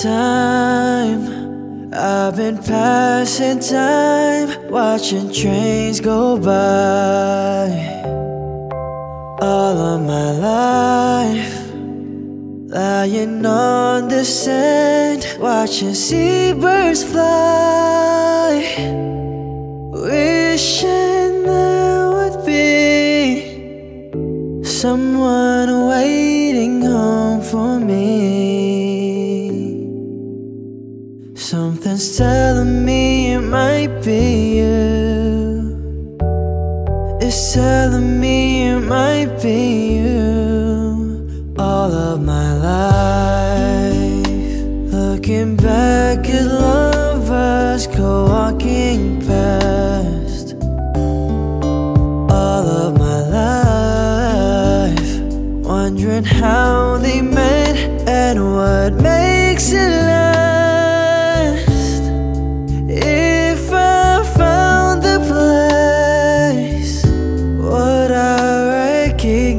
Time, I've been passing time, watching trains go by. All of my life, lying on the sand, watching seabirds fly. Wishing there would be someone waiting home for me. Something's telling me it might be you. It's telling me it might be you. All of my life, looking back at lovers go walking past. All of my life, wondering how they met and what makes it last.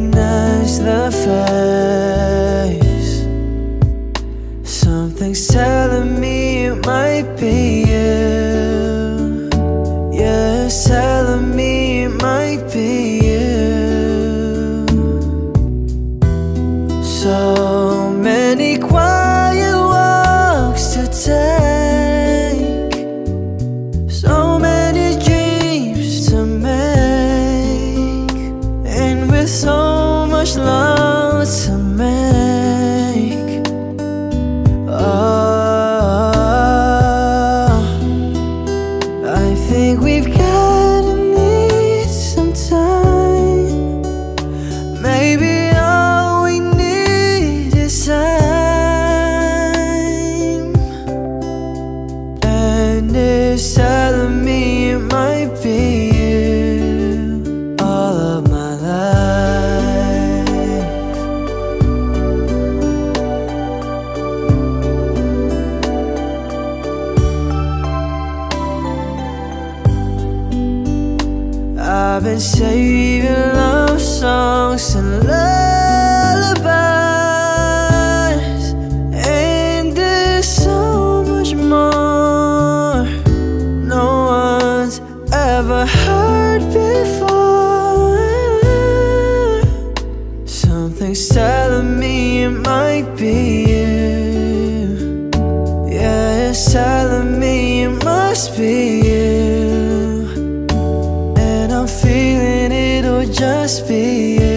Recognize the face? Something's telling me it might be think we've I've been saving love songs and lullabies, and there's so much more no one's ever heard before. Something's telling me it might be you. Yeah, it's telling me it must be you. just be